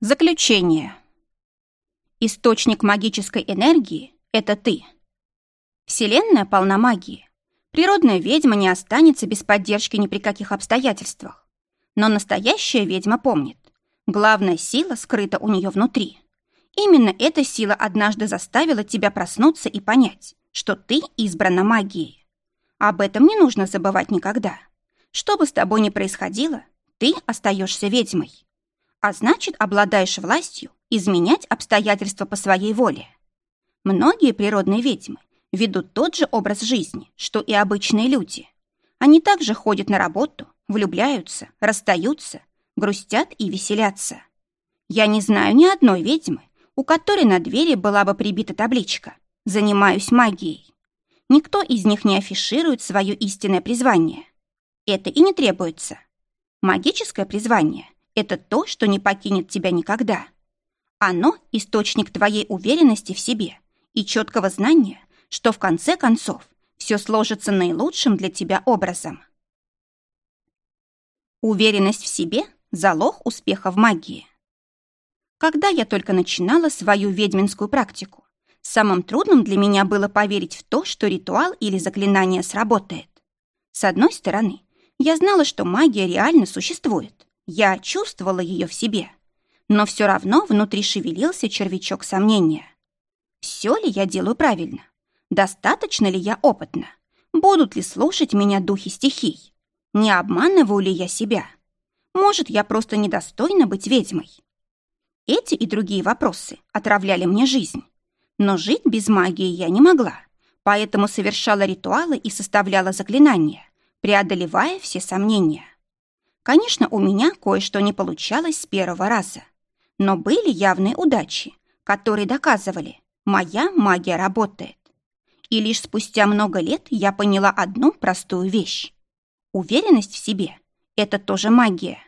Заключение. Источник магической энергии — это ты. Вселенная полна магии. Природная ведьма не останется без поддержки ни при каких обстоятельствах. Но настоящая ведьма помнит. Главная сила скрыта у нее внутри. Именно эта сила однажды заставила тебя проснуться и понять, что ты избрана магией. Об этом не нужно забывать никогда. Что бы с тобой ни происходило, ты остаешься ведьмой. А значит, обладаешь властью изменять обстоятельства по своей воле. Многие природные ведьмы ведут тот же образ жизни, что и обычные люди. Они также ходят на работу, влюбляются, расстаются, грустят и веселятся. Я не знаю ни одной ведьмы, у которой на двери была бы прибита табличка «Занимаюсь магией». Никто из них не афиширует свое истинное призвание. Это и не требуется. Магическое призвание — это то, что не покинет тебя никогда. Оно — источник твоей уверенности в себе и четкого знания, что в конце концов все сложится наилучшим для тебя образом. Уверенность в себе — залог успеха в магии. Когда я только начинала свою ведьминскую практику, самым трудным для меня было поверить в то, что ритуал или заклинание сработает. С одной стороны, я знала, что магия реально существует. Я чувствовала ее в себе. Но все равно внутри шевелился червячок сомнения. Все ли я делаю правильно? Достаточно ли я опытна? Будут ли слушать меня духи стихий? Не обманываю ли я себя? Может, я просто недостойна быть ведьмой? Эти и другие вопросы отравляли мне жизнь. Но жить без магии я не могла, поэтому совершала ритуалы и составляла заклинания, преодолевая все сомнения. Конечно, у меня кое-что не получалось с первого раза, но были явные удачи, которые доказывали, моя магия работает. И лишь спустя много лет я поняла одну простую вещь. Уверенность в себе — это тоже магия.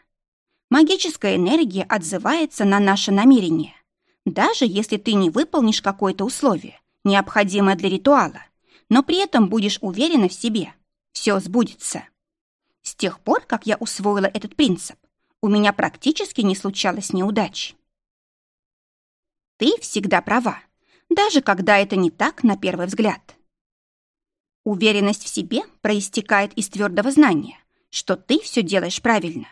Магическая энергия отзывается на наше намерение. Даже если ты не выполнишь какое-то условие, необходимое для ритуала, но при этом будешь уверена в себе, все сбудется. С тех пор, как я усвоила этот принцип, у меня практически не случалось неудач. Ты всегда права, даже когда это не так на первый взгляд. Уверенность в себе проистекает из твердого знания, что ты все делаешь правильно.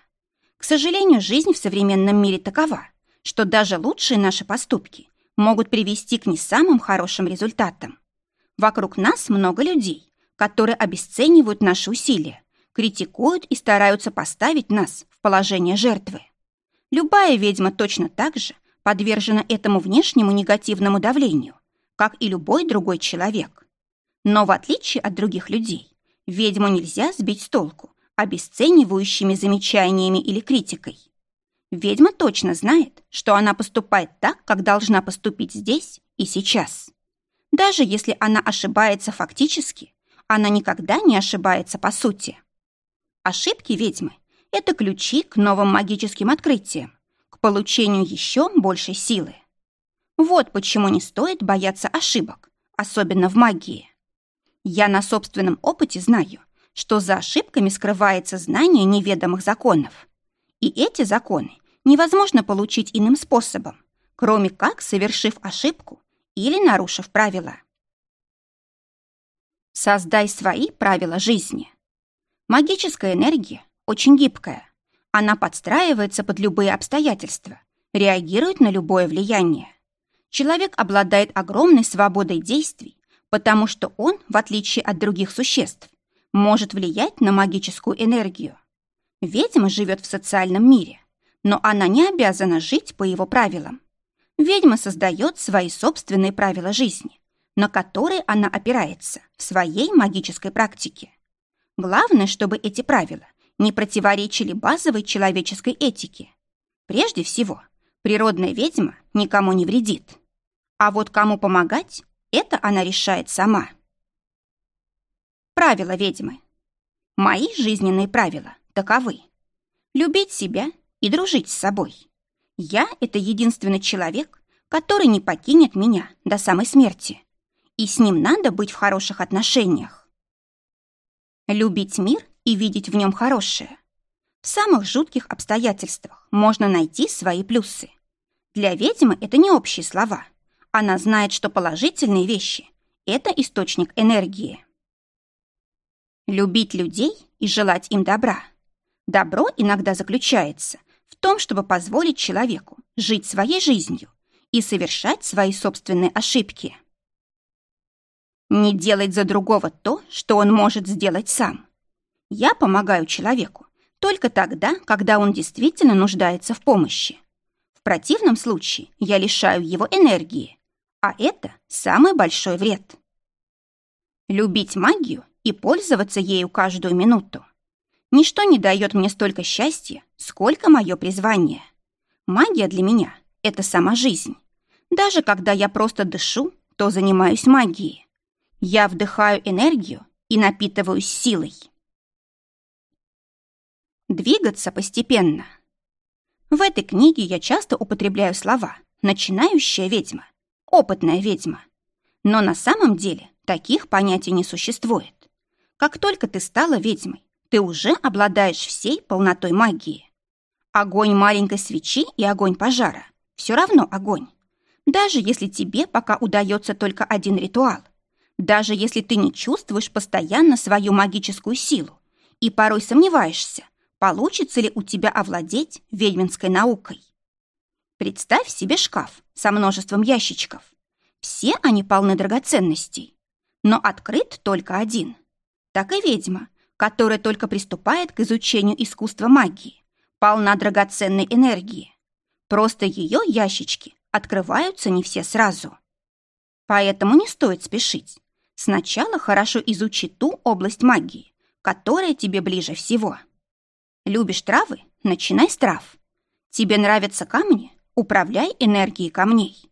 К сожалению, жизнь в современном мире такова, что даже лучшие наши поступки могут привести к не самым хорошим результатам. Вокруг нас много людей, которые обесценивают наши усилия, критикуют и стараются поставить нас в положение жертвы. Любая ведьма точно так же подвержена этому внешнему негативному давлению, как и любой другой человек. Но в отличие от других людей, ведьму нельзя сбить с толку обесценивающими замечаниями или критикой. Ведьма точно знает, что она поступает так, как должна поступить здесь и сейчас. Даже если она ошибается фактически, она никогда не ошибается по сути. Ошибки ведьмы — это ключи к новым магическим открытиям, к получению еще большей силы. Вот почему не стоит бояться ошибок, особенно в магии. Я на собственном опыте знаю, что за ошибками скрывается знание неведомых законов. И эти законы невозможно получить иным способом, кроме как совершив ошибку или нарушив правила. Создай свои правила жизни. Магическая энергия очень гибкая. Она подстраивается под любые обстоятельства, реагирует на любое влияние. Человек обладает огромной свободой действий, потому что он, в отличие от других существ, может влиять на магическую энергию. Ведьма живет в социальном мире, но она не обязана жить по его правилам. Ведьма создает свои собственные правила жизни, на которые она опирается в своей магической практике. Главное, чтобы эти правила не противоречили базовой человеческой этике. Прежде всего, природная ведьма никому не вредит. А вот кому помогать, это она решает сама. Правила ведьмы. Мои жизненные правила таковы. Любить себя и дружить с собой. Я — это единственный человек, который не покинет меня до самой смерти. И с ним надо быть в хороших отношениях. Любить мир и видеть в нем хорошее. В самых жутких обстоятельствах можно найти свои плюсы. Для ведьмы это не общие слова. Она знает, что положительные вещи – это источник энергии. Любить людей и желать им добра. Добро иногда заключается в том, чтобы позволить человеку жить своей жизнью и совершать свои собственные ошибки. Не делать за другого то, что он может сделать сам. Я помогаю человеку только тогда, когда он действительно нуждается в помощи. В противном случае я лишаю его энергии, а это самый большой вред. Любить магию и пользоваться ею каждую минуту. Ничто не дает мне столько счастья, сколько мое призвание. Магия для меня — это сама жизнь. Даже когда я просто дышу, то занимаюсь магией. Я вдыхаю энергию и напитываюсь силой. Двигаться постепенно. В этой книге я часто употребляю слова «начинающая ведьма», «опытная ведьма». Но на самом деле таких понятий не существует. Как только ты стала ведьмой, ты уже обладаешь всей полнотой магии. Огонь маленькой свечи и огонь пожара – все равно огонь. Даже если тебе пока удается только один ритуал, даже если ты не чувствуешь постоянно свою магическую силу и порой сомневаешься, получится ли у тебя овладеть ведьминской наукой. Представь себе шкаф со множеством ящичков. Все они полны драгоценностей, но открыт только один – так и ведьма, которая только приступает к изучению искусства магии, полна драгоценной энергии. Просто ее ящички открываются не все сразу. Поэтому не стоит спешить. Сначала хорошо изучи ту область магии, которая тебе ближе всего. Любишь травы? Начинай с трав. Тебе нравятся камни? Управляй энергией камней.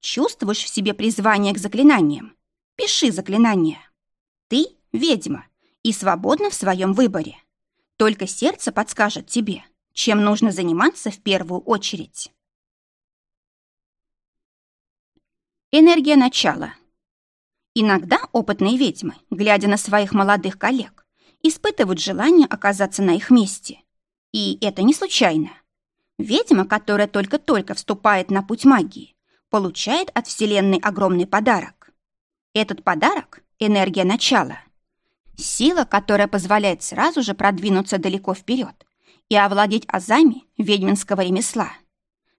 Чувствуешь в себе призвание к заклинаниям? Пиши заклинания. Ты ведьма и свободна в своем выборе. Только сердце подскажет тебе, чем нужно заниматься в первую очередь. Энергия начала. Иногда опытные ведьмы, глядя на своих молодых коллег, испытывают желание оказаться на их месте. И это не случайно. Ведьма, которая только-только вступает на путь магии, получает от Вселенной огромный подарок. Этот подарок — энергия начала — Сила, которая позволяет сразу же продвинуться далеко вперед и овладеть азами ведьминского ремесла.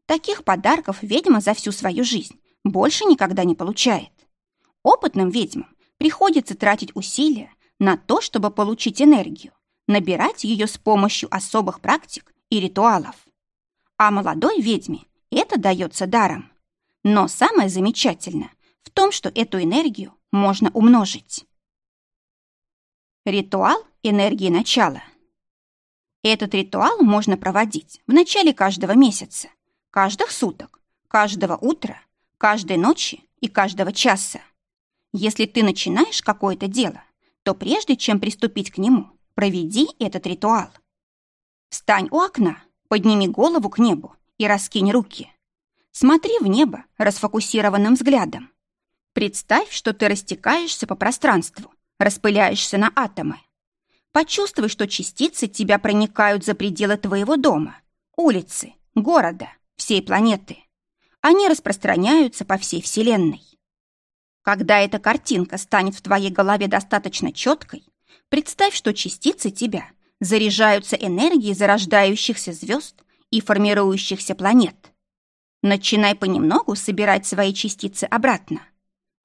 Таких подарков ведьма за всю свою жизнь больше никогда не получает. Опытным ведьмам приходится тратить усилия на то, чтобы получить энергию, набирать ее с помощью особых практик и ритуалов. А молодой ведьме это дается даром. Но самое замечательное в том, что эту энергию можно умножить. Ритуал энергии начала. Этот ритуал можно проводить в начале каждого месяца, каждых суток, каждого утра, каждой ночи и каждого часа. Если ты начинаешь какое-то дело, то прежде чем приступить к нему, проведи этот ритуал. Встань у окна, подними голову к небу и раскинь руки. Смотри в небо расфокусированным взглядом. Представь, что ты растекаешься по пространству распыляешься на атомы. Почувствуй, что частицы тебя проникают за пределы твоего дома, улицы, города, всей планеты. Они распространяются по всей Вселенной. Когда эта картинка станет в твоей голове достаточно четкой, представь, что частицы тебя заряжаются энергией зарождающихся звезд и формирующихся планет. Начинай понемногу собирать свои частицы обратно.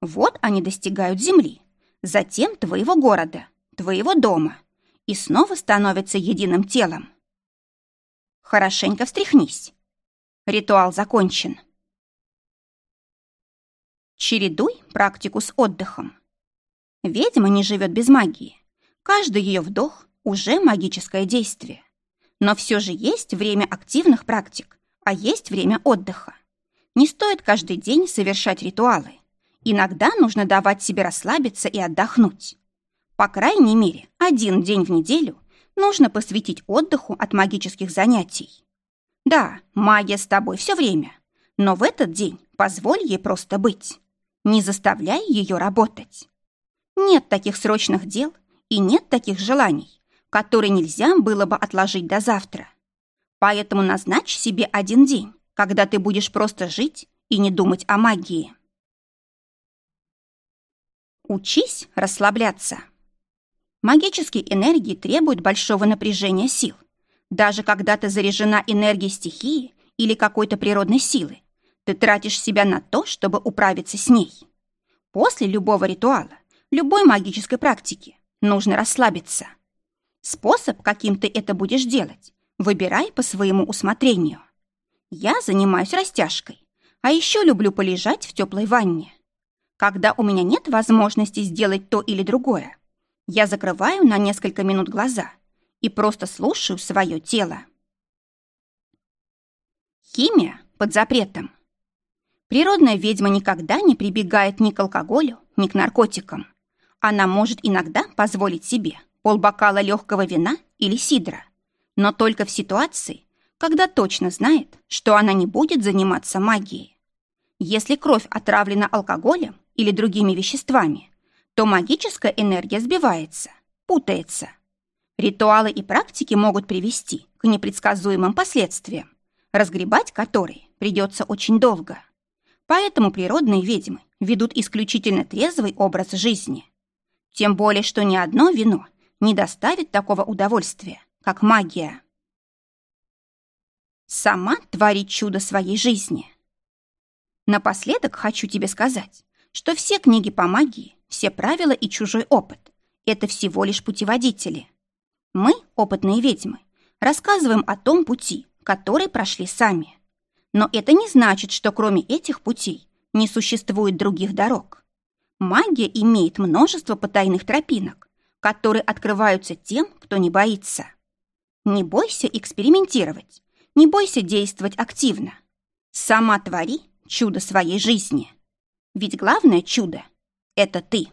Вот они достигают Земли, затем твоего города, твоего дома, и снова становятся единым телом. Хорошенько встряхнись. Ритуал закончен. Чередуй практику с отдыхом. Ведьма не живет без магии. Каждый ее вдох уже магическое действие. Но все же есть время активных практик, а есть время отдыха. Не стоит каждый день совершать ритуалы. Иногда нужно давать себе расслабиться и отдохнуть. По крайней мере, один день в неделю нужно посвятить отдыху от магических занятий. Да, магия с тобой все время, но в этот день позволь ей просто быть. Не заставляй ее работать. Нет таких срочных дел и нет таких желаний, которые нельзя было бы отложить до завтра. Поэтому назначь себе один день, когда ты будешь просто жить и не думать о магии. Учись расслабляться. Магические энергии требуют большого напряжения сил. Даже когда ты заряжена энергией стихии или какой-то природной силы, ты тратишь себя на то, чтобы управиться с ней. После любого ритуала, любой магической практики нужно расслабиться. Способ, каким ты это будешь делать, выбирай по своему усмотрению. Я занимаюсь растяжкой, а еще люблю полежать в теплой ванне. Когда у меня нет возможности сделать то или другое, я закрываю на несколько минут глаза и просто слушаю свое тело. Химия под запретом. Природная ведьма никогда не прибегает ни к алкоголю, ни к наркотикам. Она может иногда позволить себе полбокала легкого вина или сидра, но только в ситуации, когда точно знает, что она не будет заниматься магией. Если кровь отравлена алкоголем или другими веществами, то магическая энергия сбивается, путается. Ритуалы и практики могут привести к непредсказуемым последствиям, разгребать которые придется очень долго. Поэтому природные ведьмы ведут исключительно трезвый образ жизни. Тем более, что ни одно вино не доставит такого удовольствия, как магия. Сама творить чудо своей жизни. Напоследок хочу тебе сказать, что все книги по магии, все правила и чужой опыт — это всего лишь путеводители. Мы, опытные ведьмы, рассказываем о том пути, который прошли сами. Но это не значит, что кроме этих путей не существует других дорог. Магия имеет множество потайных тропинок, которые открываются тем, кто не боится. Не бойся экспериментировать, не бойся действовать активно. Сама твори чудо своей жизни. Ведь главное чудо — это ты.